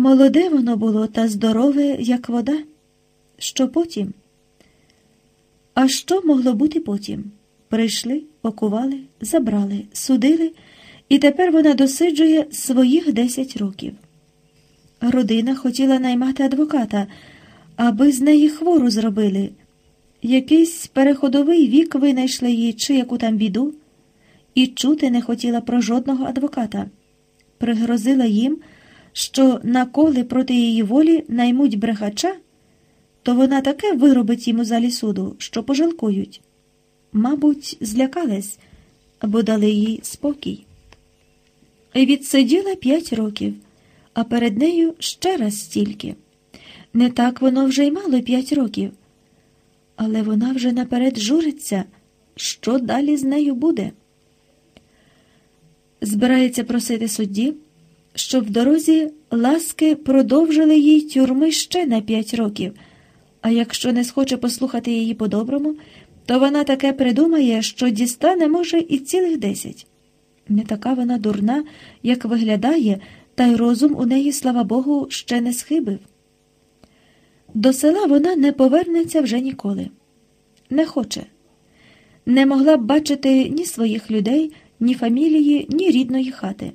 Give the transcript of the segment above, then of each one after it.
Молоде воно було та здорове, як вода. Що потім? А що могло бути потім? Прийшли, окували, забрали, судили, і тепер вона досиджує своїх десять років. Родина хотіла наймати адвоката, аби з неї хвору зробили. Якийсь переходовий вік винайшли їй чи яку там біду, і чути не хотіла про жодного адвоката. Пригрозила їм, що наколи проти її волі наймуть брехача, то вона таке виробить йому залі суду, що пожалкують. Мабуть, злякались, бо дали їй спокій. І відсиділа п'ять років, а перед нею ще раз стільки. Не так воно вже й мало п'ять років. Але вона вже наперед журиться, що далі з нею буде. Збирається просити судді, щоб в дорозі ласки продовжили їй тюрми ще на п'ять років, а якщо не схоче послухати її по-доброму, то вона таке придумає, що дістане, може, і цілих десять. Не така вона дурна, як виглядає, та й розум у неї, слава Богу, ще не схибив. До села вона не повернеться вже ніколи. Не хоче. Не могла б бачити ні своїх людей, ні фамілії, ні рідної хати.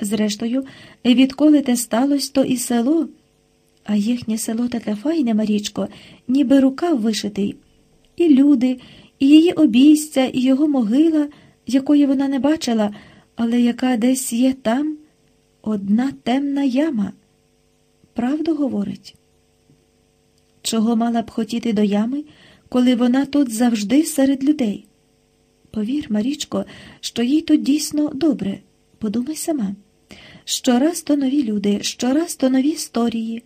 Зрештою, відколи те сталося, то і село, а їхнє село таке файне, Марічко, ніби рукав вишитий, і люди, і її обійстя, і його могила, якої вона не бачила, але яка десь є там одна темна яма. Правду говорить. Чого мала б хотіти до ями, коли вона тут завжди серед людей? Повір, Марічко, що їй тут дійсно добре. Подумай сама. Щораз то нові люди, щораз то нові історії.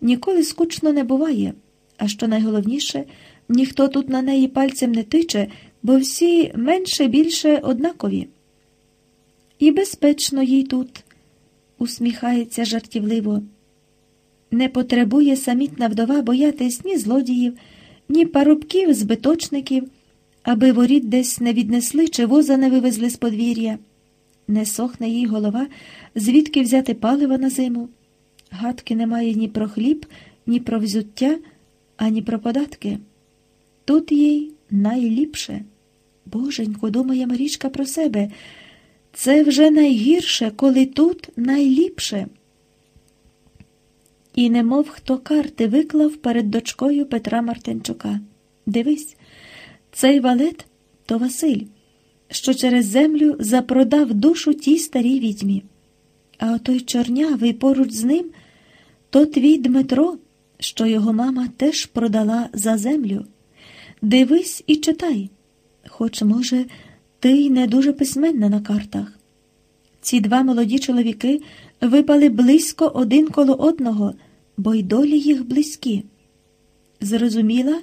Ніколи скучно не буває, а що найголовніше, ніхто тут на неї пальцем не тиче, бо всі менше більше однакові. І безпечно їй тут, усміхається жартівливо. Не потребує самітна вдова боятись ні злодіїв, ні парубків, збиточників, аби воріт десь не віднесли чи воза не вивезли з подвір'я. Не сохне їй голова, звідки взяти паливо на зиму. Гадки немає ні про хліб, ні про взуття, ані про податки. Тут їй найліпше. Боженько, думає Марічка про себе. Це вже найгірше, коли тут найліпше. І немов хто карти виклав перед дочкою Петра Мартинчука. Дивись, цей валет то Василь, що через землю запродав душу тій старій відьмі. А отой чорнявий поруч з ним то твій Дмитро, що його мама теж продала за землю. Дивись і читай, хоч, може, ти й не дуже письменна на картах. Ці два молоді чоловіки випали близько один коло одного, бо й долі їх близькі. Зрозуміла?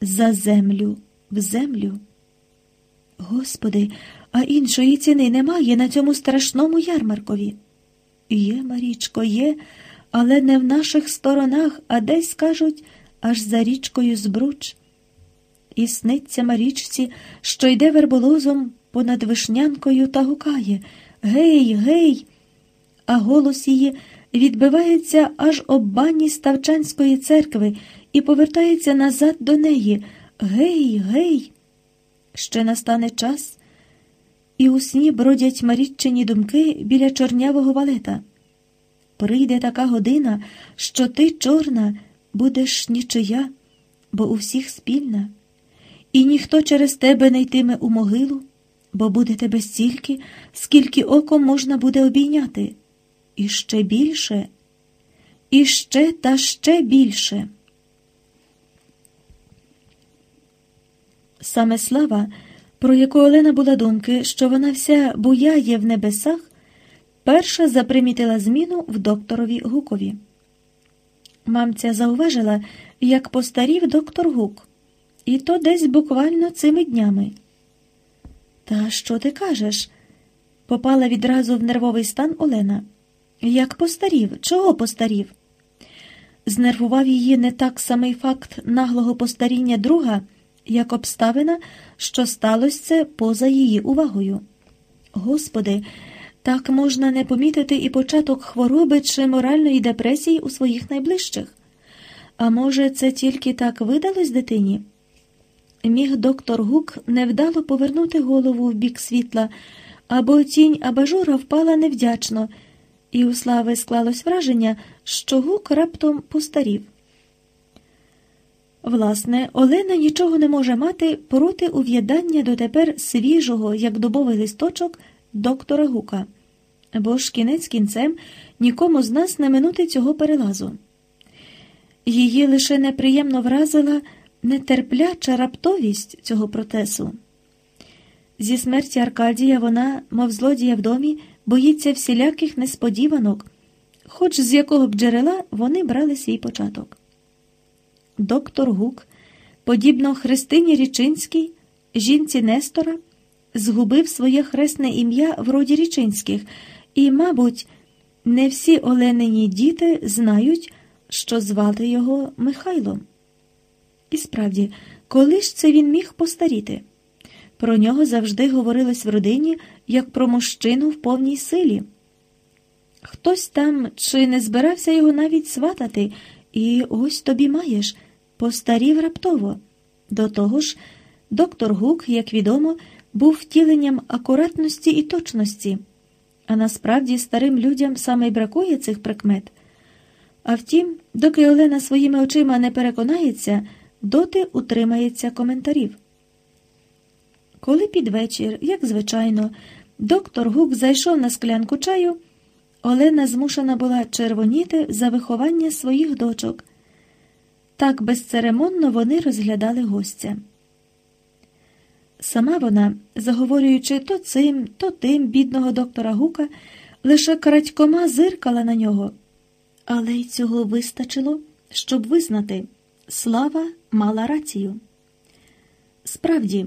За землю, в землю. Господи, а іншої ціни немає на цьому страшному ярмаркові. Є, Марічко, є, але не в наших сторонах, а десь, кажуть, аж за річкою Збруч. І сниться Марічці, що йде верболозом понад вишнянкою та гукає Гей, гей! А голос її відбивається аж об бані Ставчанської церкви і повертається назад до неї. Гей, гей! Ще настане час, і у сні бродять маріччині думки біля чорнявого валета. Прийде така година, що ти, чорна, будеш нічия, бо у всіх спільна, і ніхто через тебе не йтиме у могилу, бо буде тебе стільки, скільки оком можна буде обійняти, і ще більше, і ще та ще більше. Саме слава, про яку Олена була думки, що вона вся буяє в небесах, перша запримітила зміну в докторові Гукові. Мамця зауважила, як постарів доктор Гук, і то десь буквально цими днями. Та що ти кажеш? попала відразу в нервовий стан Олена. Як постарів? Чого постарів? Знервував її не так самий факт наглого постаріння друга як обставина, що сталося це поза її увагою. Господи, Так можна не помітити і початок хвороби чи моральної депресії у своїх найближчих. А може, це тільки так видалось дитині? Міг доктор Гук невдало повернути голову в бік світла, або тінь абажура впала невдячно, і у слави склалось враження, що гук раптом постарів. Власне, Олена нічого не може мати проти ув'ядання дотепер свіжого, як дубовий листочок, доктора Гука, бо ж кінець кінцем нікому з нас не минути цього перелазу. Її лише неприємно вразила нетерпляча раптовість цього протесу. Зі смерті Аркадія вона, мов злодія в домі, боїться всіляких несподіванок, хоч з якого б джерела вони брали свій початок. Доктор Гук, подібно Христині Річинській, жінці Нестора, згубив своє хресне ім'я в роді Річинських, і, мабуть, не всі Оленині діти знають, що звати його Михайлом. І справді, коли ж це він міг постаріти? Про нього завжди говорилось в родині як про мужчину в повній силі. Хтось там чи не збирався його навіть сватати, і ось тобі маєш, постарів раптово. До того ж, доктор Гук, як відомо, був втіленням акуратності і точності, а насправді старим людям саме й бракує цих прикмет. А втім, доки Олена своїми очима не переконається, доти утримається коментарів. Коли під вечір, як звичайно, доктор Гук зайшов на склянку чаю, Олена змушена була червоніти за виховання своїх дочок. Так безцеремонно вони розглядали гостя. Сама вона, заговорюючи то цим, то тим бідного доктора Гука, лише крадькома зиркала на нього, але й цього вистачило, щоб визнати слава мала рацію. Справді,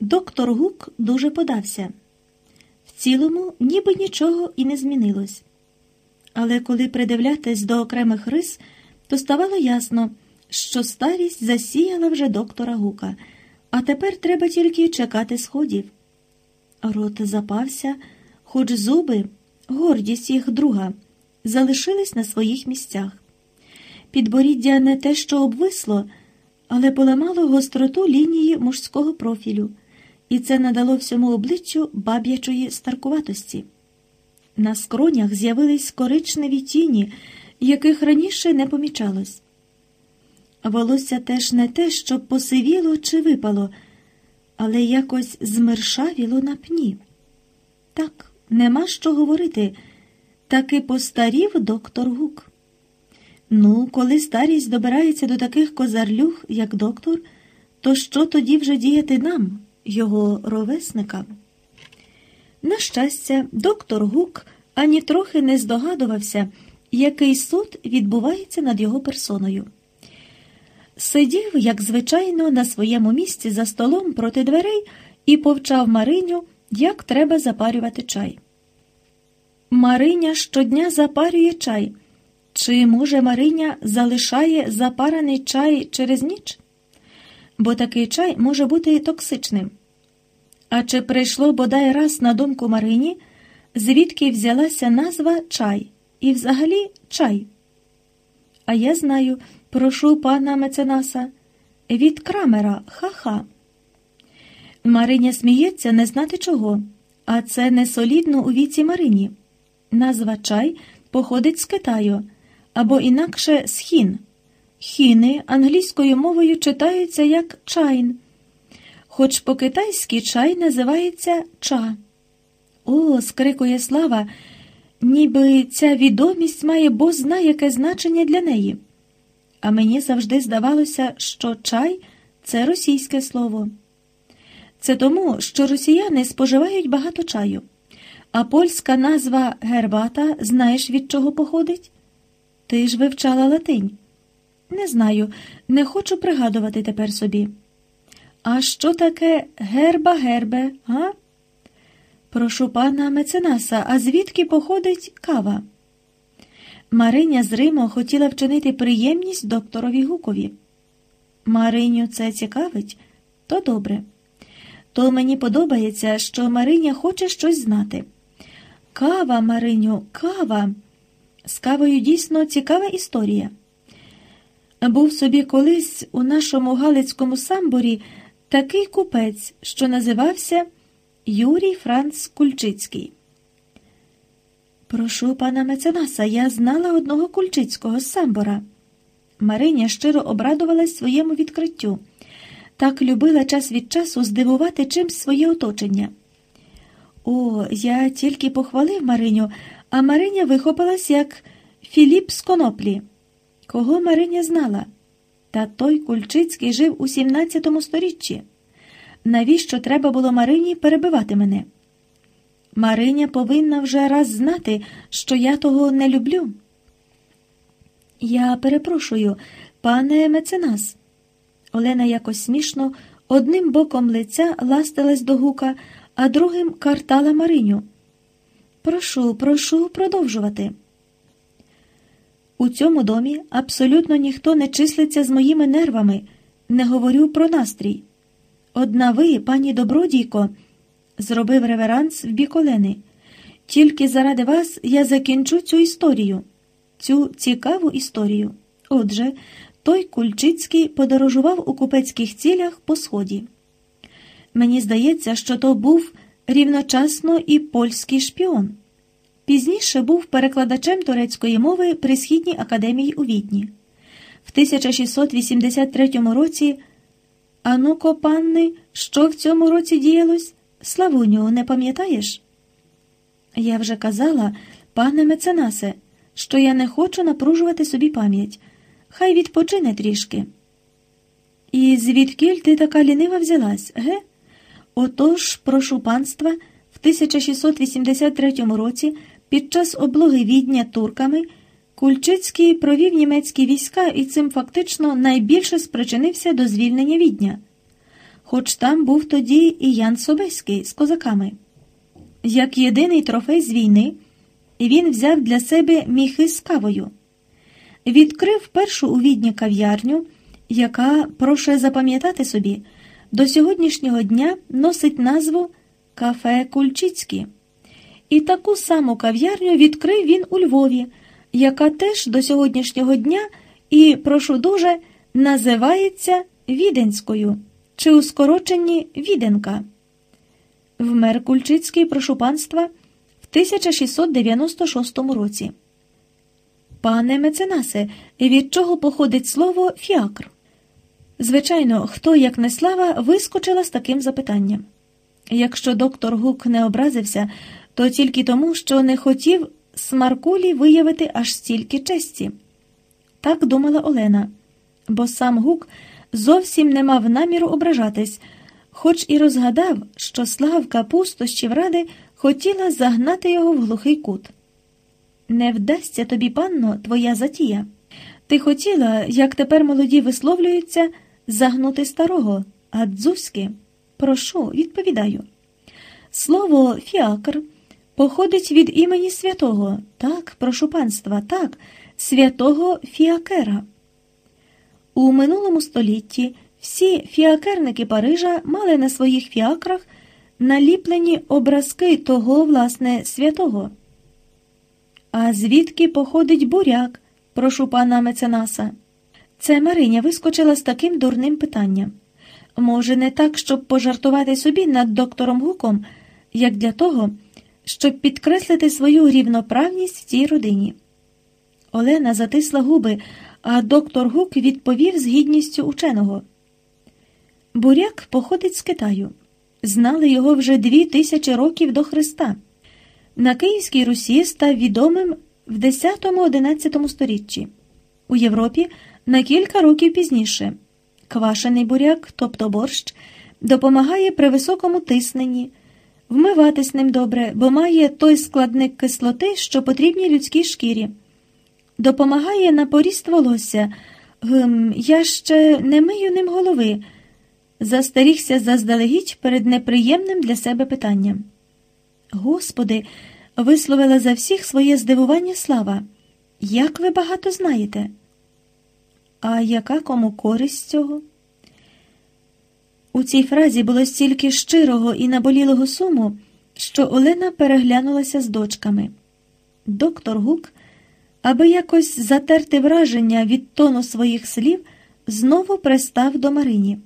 доктор Гук дуже подався. Цілому, ніби нічого і не змінилось. Але коли придивлятись до окремих рис, то ставало ясно, що старість засіяла вже доктора Гука, а тепер треба тільки чекати сходів. Рот запався, хоч зуби, гордість їх друга, залишились на своїх місцях. Підборіддя не те, що обвисло, але поламало гостроту лінії мужського профілю, і це надало всьому обличчю баб'ячої старкуватості. На скронях з'явились коричневі тіні, яких раніше не помічалось. Волосся теж не те, щоб посивіло чи випало, але якось змершавіло на пні. Так, нема що говорити, таки постарів доктор Гук. Ну, коли старість добирається до таких козарлюх, як доктор, то що тоді вже діяти нам, його ровесникам? На щастя, доктор Гук ані трохи не здогадувався, який суд відбувається над його персоною. Сидів, як звичайно, на своєму місці за столом проти дверей і повчав Мариню, як треба запарювати чай. Мариня щодня запарює чай. Чи, може, Мариня залишає запарений чай через ніч? Бо такий чай може бути токсичним. А чи прийшло бодай раз на думку Марині, звідки взялася назва чай і взагалі чай? А я знаю, прошу пана меценаса, від крамера ха-ха. Мариня сміється не знати чого, а це не солідно у віці Марині. Назва чай походить з Китаю або інакше з хін. Хіни англійською мовою читаються як чайн, хоч по-китайськи чай називається ча. О, скрикує слава, ніби ця відомість має бо знає яке значення для неї. А мені завжди здавалося, що чай це російське слово. Це тому, що росіяни споживають багато чаю, а польська назва гербата знаєш від чого походить? Ти ж вивчала латинь. Не знаю, не хочу пригадувати тепер собі. А що таке герба гербе, га? Прошу пана меценаса, а звідки походить кава? Мариня з Риму хотіла вчинити приємність докторові Гукові. Мариню це цікавить, то добре. То мені подобається, що Мариня хоче щось знати. Кава, Мариню, кава. З кавою дійсно цікава історія. Був собі колись у нашому Галицькому самборі такий купець, що називався Юрій Франц Кульчицький. Прошу пана меценаса, я знала одного Кульчицького з самбора. Мариня щиро обрадувалась своєму відкриттю, так любила час від часу здивувати чимсь своє оточення. О, я тільки похвалив Мариню, а Мариня вихопилась як Філіп з коноплі. Кого Мариня знала? Та той Кульчицький жив у 17 сторіччі. Навіщо треба було Марині перебивати мене? Мариня повинна вже раз знати, що я того не люблю. Я перепрошую, пане меценас. Олена якось смішно одним боком лиця ластилась до гука, а другим картала Мариню. Прошу, прошу продовжувати. У цьому домі абсолютно ніхто не числиться з моїми нервами, не говорю про настрій. Одна ви, пані добродійко, зробив реверанс в бік Олени. Тільки заради вас я закінчу цю історію, цю цікаву історію. Отже, той Кульчицький подорожував у купецьких цілях по сході. Мені здається, що то був рівночасно і польський шпіон. Пізніше був перекладачем турецької мови при Східній академії у Відні. В 1683 році Ануко панни, що в цьому році діялось? Славуню, не пам'ятаєш? Я вже казала, пане меценасе, що я не хочу напружувати собі пам'ять. Хай відпочине трішки. І звідкіль ти така лінива взялась, ге? Отож, прошу панства, в 1683 році, під час облоги відня турками, Кульчицький провів німецькі війська і цим фактично найбільше спричинився до звільнення відня. Хоч там був тоді і Ян Собеський з козаками. Як єдиний трофей з війни, він взяв для себе міхи з кавою, відкрив першу у відні кав'ярню, яка, прошу запам'ятати собі, до сьогоднішнього дня носить назву Кафе Кульчицькі. І таку саму кав'ярню відкрив він у Львові, яка теж до сьогоднішнього дня і, прошу дуже, називається Віденською чи у скороченні Віденка. Вмер Кульчицький прошу панства в 1696 році. Пане меценасе, від чого походить слово фіакр? Звичайно, хто, як не слава, вискочила з таким запитанням. Якщо доктор Гук не образився, то тільки тому, що не хотів Смаркулі виявити аж стільки честі. Так думала Олена, бо сам Гук зовсім не мав наміру ображатись, хоч і розгадав, що славка пустощів ради хотіла загнати його в глухий кут. Не вдасться тобі, панно, твоя затія. Ти хотіла, як тепер молоді висловлюються, загнути старого, а дзузьки. Прошу, відповідаю. Слово фіакр походить від імені святого, так, прошу панства, так, святого Фіакера. У минулому столітті всі фіакерники Парижа мали на своїх фіакрах наліплені образки того, власне, святого. А звідки походить буряк, прошу пана меценаса? Це Мариня вискочила з таким дурним питанням. Може, не так, щоб пожартувати собі над доктором Гуком, як для того, щоб підкреслити свою рівноправність в цій родині. Олена затисла губи, а доктор Гук відповів з гідністю ученого. Буряк походить з Китаю. Знали його вже дві тисячі років до Христа. На Київській Русі став відомим в 10-11 сторіччі, у Європі на кілька років пізніше. Квашений буряк, тобто борщ, допомагає при високому тисненні, вмиватись ним добре, бо має той складник кислоти, що потрібні людській шкірі. Допомагає на поріст волосся. Гм, я ще не мию ним голови. Застерігся заздалегідь перед неприємним для себе питанням. Господи, висловила за всіх своє здивування слава. Як ви багато знаєте? А яка кому користь цього? У цій фразі було стільки щирого і наболілого суму, що Олена переглянулася з дочками. Доктор Гук, аби якось затерти враження від тону своїх слів, знову пристав до Марині.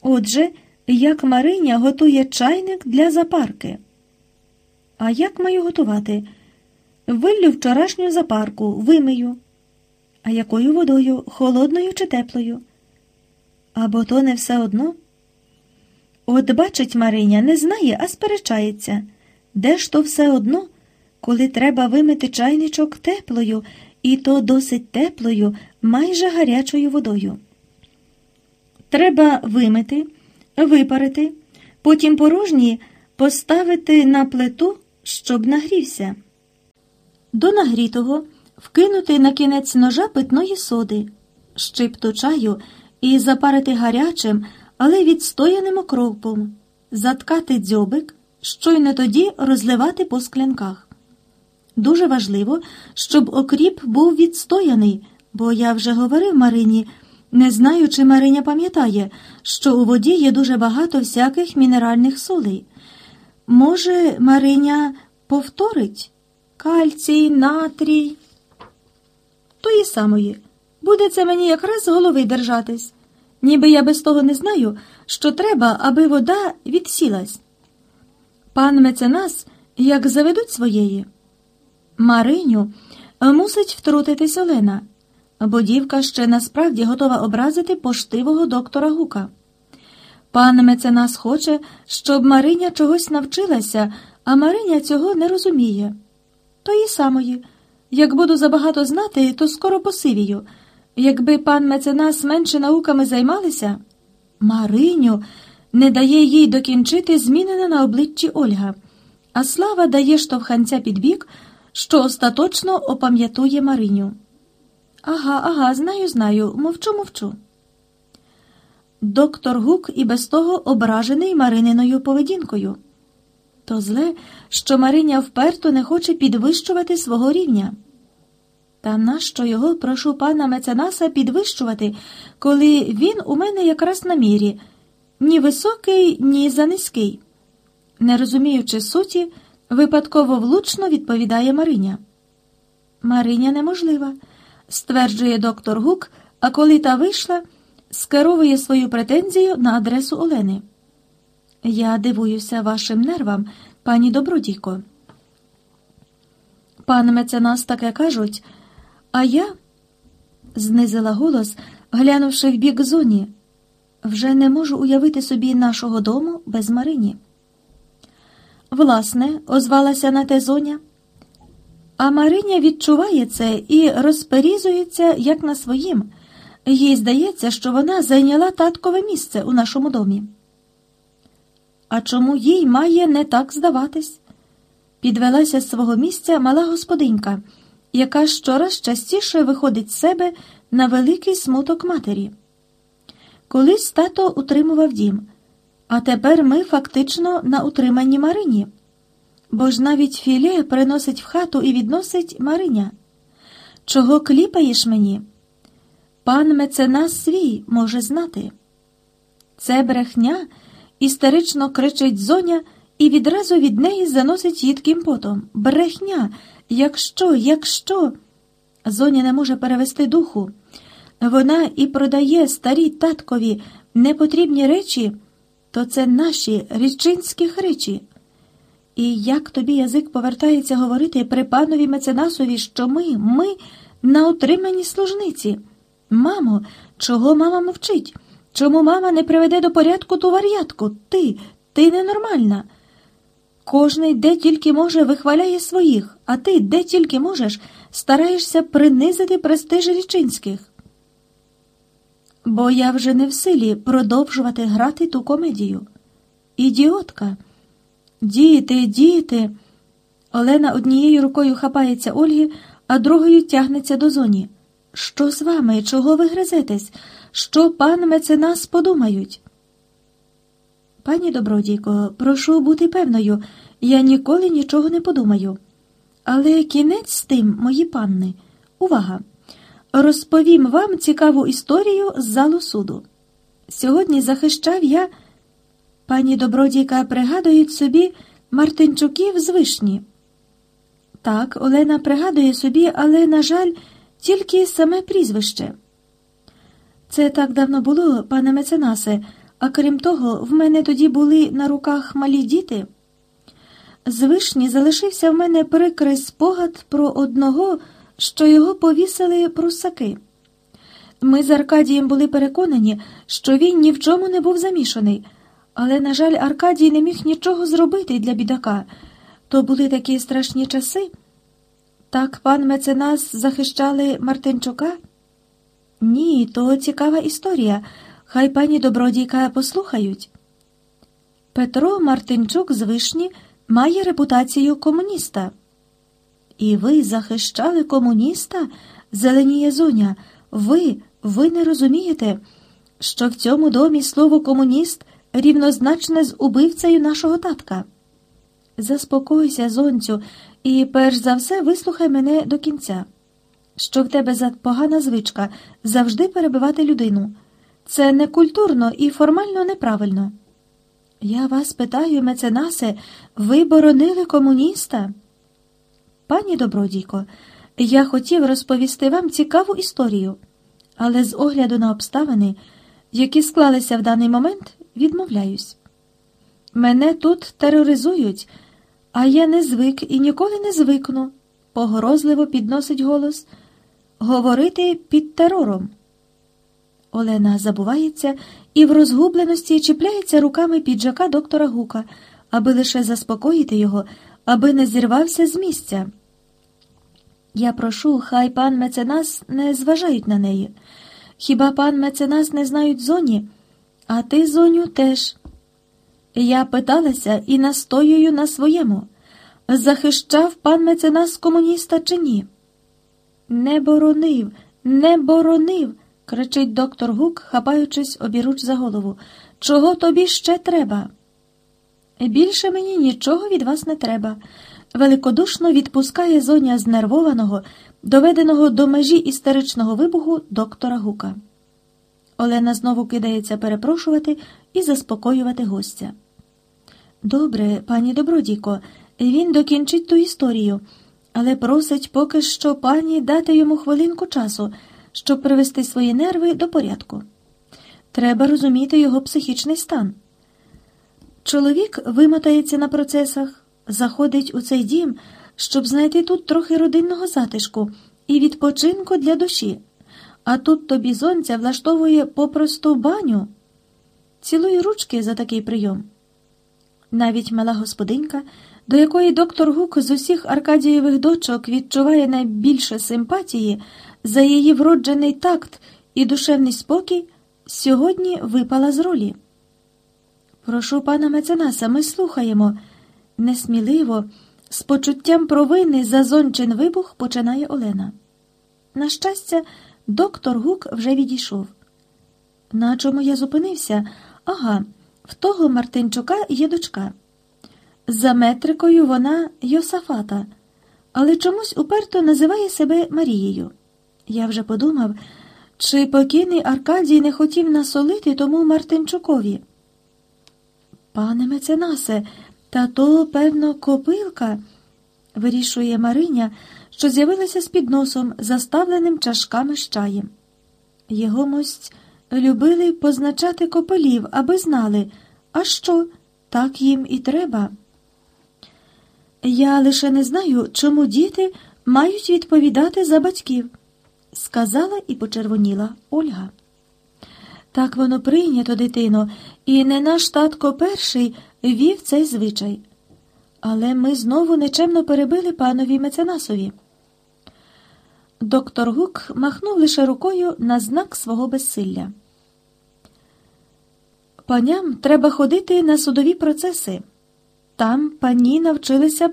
Отже, як Мариня готує чайник для запарки. А як маю готувати? Виллю вчорашню запарку, вимию. А якою водою, холодною чи теплою? Або то не все одно? От бачить Мариня, не знає, а сперечається. Де ж то все одно, коли треба вимити чайничок теплою, і то досить теплою, майже гарячою водою. Треба вимити, випарити, потім порожні поставити на плиту, щоб нагрівся. До нагрітого вкинути на кінець ножа питної соди, щипту чаю і запарити гарячим, але відстояним окропом, заткати дзьобик, щойно тоді розливати по склянках. Дуже важливо, щоб окріп був відстояний, бо я вже говорив Марині, не знаю, чи Мариня пам'ятає, що у воді є дуже багато всяких мінеральних солей. Може, Мариня повторить кальцій, натрій. Тої самої. Буде це мені якраз з голови держатись. Ніби я без того не знаю, що треба, аби вода відсілась. Пан меценас, як заведуть своєї. Мариню мусить втрутитись Олена, бо дівка ще насправді готова образити поштивого доктора Гука. Пан меценас хоче, щоб Мариня чогось навчилася, а Мариня цього не розуміє. Тої самої. Як буду забагато знати, то скоро посивію. Якби пан меценас менше науками займалися, Мариню не дає їй докінчити змінена на обличчі Ольга, а слава дає штовханця під бік, що остаточно опам'ятує Мариню. Ага, ага, знаю, знаю, мовчу, мовчу. Доктор Гук і без того ображений Марининою поведінкою. То зле, що Мариня вперто не хоче підвищувати свого рівня. Та нащо його прошу пана меценаса підвищувати, коли він у мене якраз на мірі, ні високий, ні занизький? Не розуміючи суті, випадково влучно відповідає Мариня. Мариня неможлива, стверджує доктор Гук, а коли та вийшла, скеровує свою претензію на адресу Олени. Я дивуюся вашим нервам, пані Добродійко. Пан меценас таке кажуть. А я, знизила голос, глянувши в бік зоні, вже не можу уявити собі нашого дому без Марині. Власне, озвалася на те зоня. А Мариня відчуває це і розперізується, як на своїм. Їй здається, що вона зайняла таткове місце у нашому домі. А чому їй має не так здаватись? Підвелася з свого місця мала господинька яка щораз частіше виходить з себе на великий смуток матері. Колись тато утримував дім, а тепер ми фактично на утриманні Марині, бо ж навіть філе приносить в хату і відносить Мариня. Чого кліпаєш мені? Пан меценас свій може знати. Це брехня, істерично кричить зоня і відразу від неї заносить їдким потом. Брехня, Якщо, якщо зоня не може перевести духу, вона і продає старі таткові непотрібні речі, то це наші річинських речі. І як тобі язик повертається говорити при панові меценасові, що ми, ми на утриманні служниці? Мамо, чого мама мовчить? Чому мама не приведе до порядку ту вар'ятку? Ти, ти ненормальна. Кожний де тільки може вихваляє своїх, а ти де тільки можеш стараєшся принизити престиж річинських. Бо я вже не в силі продовжувати грати ту комедію. Ідіотка. Діти, діти. Олена однією рукою хапається Ольги, а другою тягнеться до зоні. Що з вами? Чого ви гризетесь? Що пан меценас подумають? Пані добродійко, прошу бути певною, я ніколи нічого не подумаю. Але кінець з тим, мої панни, увага! Розповім вам цікаву історію з залу суду. Сьогодні захищав я, пані добродійка пригадують собі Мартинчуків з вишні. Так, Олена пригадує собі, але, на жаль, тільки саме прізвище. Це так давно було, пане меценасе, а крім того, в мене тоді були на руках малі діти. З вишні залишився в мене прикрий спогад про одного, що його повісили прусаки. Ми з Аркадієм були переконані, що він ні в чому не був замішаний, але, на жаль, Аркадій не міг нічого зробити для бідака. То були такі страшні часи. Так пан меценас захищали Мартинчука? Ні, то цікава історія. Хай пані добродійка послухають. Петро Мартинчук з вишні має репутацію комуніста. І ви захищали комуніста, зеленіє зоня. Ви, ви не розумієте, що в цьому домі слово комуніст рівнозначне з убивцею нашого татка. Заспокойся, зонцю, і перш за все вислухай мене до кінця. Що в тебе за погана звичка завжди перебивати людину. Це некультурно і формально неправильно. Я вас питаю, меценасе, ви боронили комуніста? Пані добродійко, я хотів розповісти вам цікаву історію, але з огляду на обставини, які склалися в даний момент, відмовляюсь. Мене тут тероризують, а я не звик і ніколи не звикну, погрозливо підносить голос, говорити під терором. Олена забувається і в розгубленості чіпляється руками піджака доктора Гука, аби лише заспокоїти його, аби не зірвався з місця. Я прошу, хай пан меценас не зважають на неї. Хіба пан меценас не знають зоні, а ти, зоню, теж. Я питалася і настоюю на своєму. Захищав пан меценас комуніста чи ні? Не боронив, не боронив кричить доктор Гук, хапаючись обіруч за голову. Чого тобі ще треба? Більше мені нічого від вас не треба. Великодушно відпускає зоня знервованого, доведеного до межі істеричного вибуху доктора Гука. Олена знову кидається перепрошувати і заспокоювати гостя. Добре, пані добродійко, він докінчить ту історію, але просить поки що пані дати йому хвилинку часу щоб привести свої нерви до порядку. Треба розуміти його психічний стан. Чоловік вимотається на процесах, заходить у цей дім, щоб знайти тут трохи родинного затишку і відпочинку для душі, а тут тобі зонця влаштовує попросту баню. Цілує ручки за такий прийом. Навіть мала господинка, до якої доктор Гук з усіх Аркадієвих дочок відчуває найбільше симпатії, за її вроджений такт і душевний спокій сьогодні випала з ролі. Прошу пана меценаса, ми слухаємо. Несміливо, з почуттям провини за зончин вибух починає Олена. На щастя, доктор Гук вже відійшов. На чому я зупинився? Ага, в того Мартинчука є дочка. За метрикою вона Йосафата, але чомусь уперто називає себе Марією. Я вже подумав, чи покійний Аркадій не хотів насолити тому Мартинчукові. Пане меценасе, та то, певно, копилка, вирішує Мариня, що з'явилася з підносом, заставленим чашками з чаєм. Його мость любили позначати копилів, аби знали, а що, так їм і треба. Я лише не знаю, чому діти мають відповідати за батьків сказала і почервоніла Ольга. Так воно прийнято, дитино, і не наш татко перший вів цей звичай. Але ми знову нечемно перебили панові меценасові. Доктор Гук махнув лише рукою на знак свого безсилля. Паням треба ходити на судові процеси. Там пані навчилися б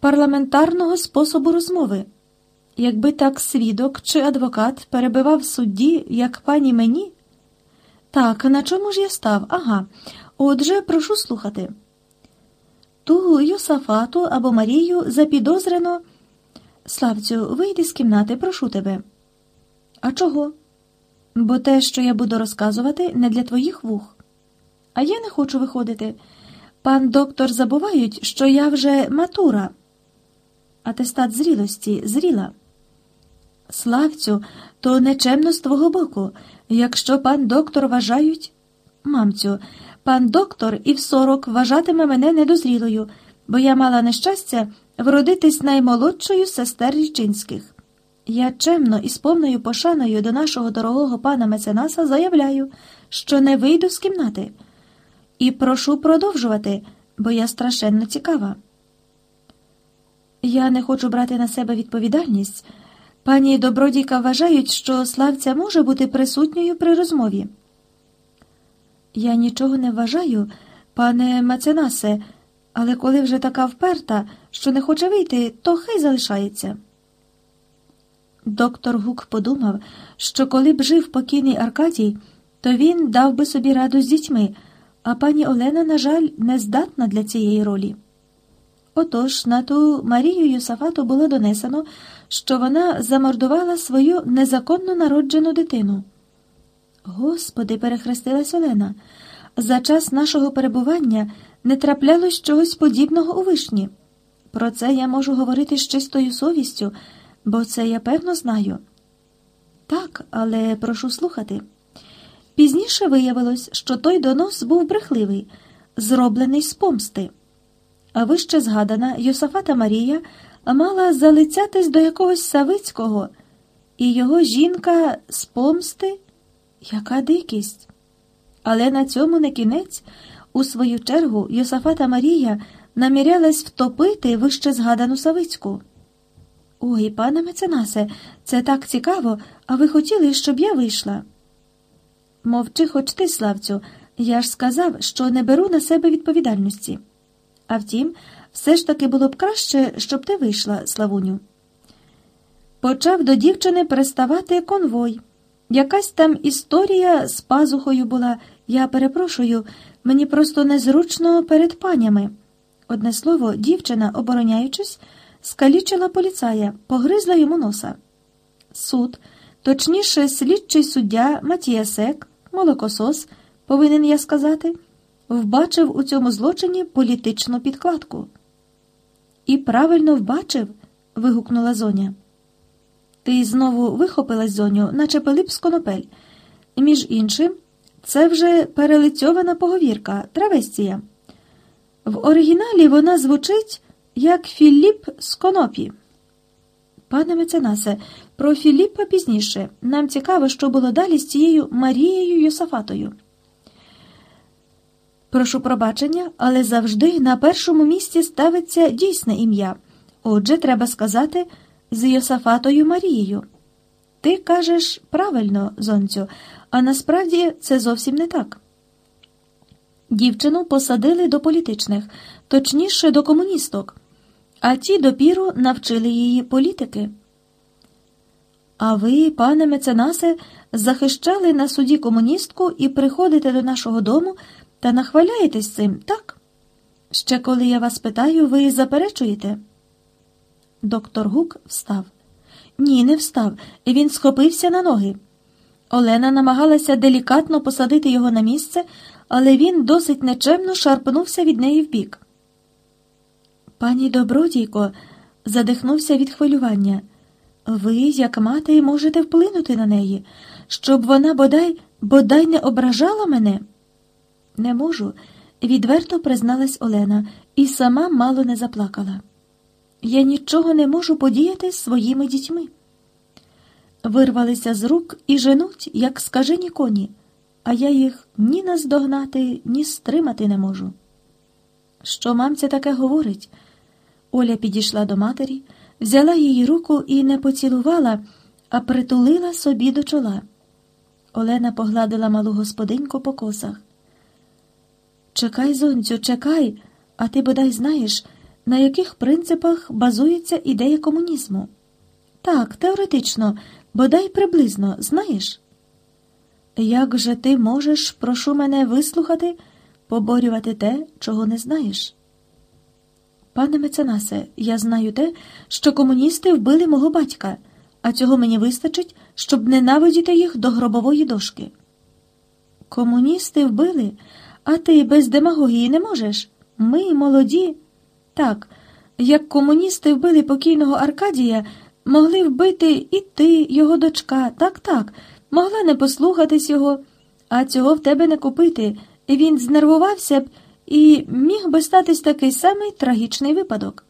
парламентарного способу розмови. Якби так свідок чи адвокат перебивав судді, як пані мені? Так, на чому ж я став? Ага. Отже, прошу слухати. Ту Йосафату або Марію запідозрено. Славцю, вийди з кімнати, прошу тебе. А чого? Бо те, що я буду розказувати, не для твоїх вух. А я не хочу виходити. Пан доктор забувають, що я вже матура. Атестат зрілості зріла. Славцю, то нечемно з твого боку. Якщо пан доктор вважають, мамцю, пан доктор і в сорок вважатиме мене недозрілою, бо я мала нещастя вродитись наймолодшою з сестер Річинських. Я чемно і з повною пошаною до нашого дорогого пана Меценаса заявляю, що не вийду з кімнати. І прошу продовжувати, бо я страшенно цікава. Я не хочу брати на себе відповідальність. Пані Добродійка вважають, що Славця може бути присутньою при розмові. Я нічого не вважаю, пане Меценасе, але коли вже така вперта, що не хоче вийти, то хай залишається. Доктор Гук подумав, що коли б жив покійний Аркадій, то він дав би собі раду з дітьми, а пані Олена, на жаль, не здатна для цієї ролі. Отож на ту Марію Юсафату було донесено, що вона замордувала свою незаконно народжену дитину. Господи, перехрестилась Олена. За час нашого перебування не траплялось чогось подібного у вишні. Про це я можу говорити з чистою совістю, бо це я певно знаю. Так, але прошу слухати. Пізніше виявилось, що той донос був брехливий, зроблений з помсти. А вище згадана Йосафата Марія мала залицятись до якогось Савицького, і його жінка з помсти яка дикість. Але на цьому не кінець, у свою чергу, Йосафата Марія намірялась втопити вище згадану Савицьку. Ой, пане меценасе, це так цікаво, а ви хотіли, щоб я вийшла. Мовчи, хоч ти, Славцю, я ж сказав, що не беру на себе відповідальності. А втім, все ж таки було б краще, щоб ти вийшла, Славуню. Почав до дівчини приставати конвой. Якась там історія з пазухою була, я перепрошую, мені просто незручно перед панями. Одне слово, дівчина, обороняючись, скалічила поліцая, погризла йому носа. Суд, точніше, слідчий суддя Матіясек, молокосос, повинен я сказати, вбачив у цьому злочині політичну підкладку. І правильно вбачив. вигукнула зоня. Ти знову вихопилась зоню, наче Пилип з конопель. Між іншим, це вже перелицьована поговірка, травестія. В оригіналі вона звучить як Філіп з конопі. Пане меценасе, про Філіппа пізніше. Нам цікаво, що було далі з цією Марією Йосафатою. Прошу пробачення, але завжди на першому місці ставиться дійсне ім'я. Отже, треба сказати з Йосафатою Марією. Ти кажеш правильно, зонцю, а насправді це зовсім не так. Дівчину посадили до політичних, точніше до комуністок, а ті допіру навчили її політики. А ви, пане меценасе, захищали на суді комуністку і приходите до нашого дому та нахваляєтесь цим, так? Ще коли я вас питаю, ви заперечуєте? Доктор Гук встав. Ні, не встав. Він схопився на ноги. Олена намагалася делікатно посадити його на місце, але він досить нечемно шарпнувся від неї вбік. Пані Добродійко, задихнувся від хвилювання. Ви, як мати, можете вплинути на неї, щоб вона бодай бодай не ображала мене. Не можу, відверто призналась Олена, і сама мало не заплакала. Я нічого не можу подіяти з своїми дітьми. Вирвалися з рук і женуть, як скажені коні, а я їх ні наздогнати, ні стримати не можу. Що мамця таке говорить? Оля підійшла до матері, взяла її руку і не поцілувала, а притулила собі до чола. Олена погладила малу господиньку по косах. Чекай, зонцю, чекай, а ти бодай знаєш на яких принципах базується ідея комунізму? Так, теоретично, бодай приблизно, знаєш? Як же ти можеш, прошу мене вислухати, поборювати те, чого не знаєш? Пане меценасе, я знаю те, що комуністи вбили мого батька, а цього мені вистачить, щоб ненавидіти їх до гробової дошки. Комуністи вбили, а ти без демагогії не можеш? Ми, молоді, так, як комуністи вбили покійного Аркадія, могли вбити і ти, його дочка, так, так, могла не послухатись його, а цього в тебе не купити. Він знервувався б і міг би статись такий самий трагічний випадок.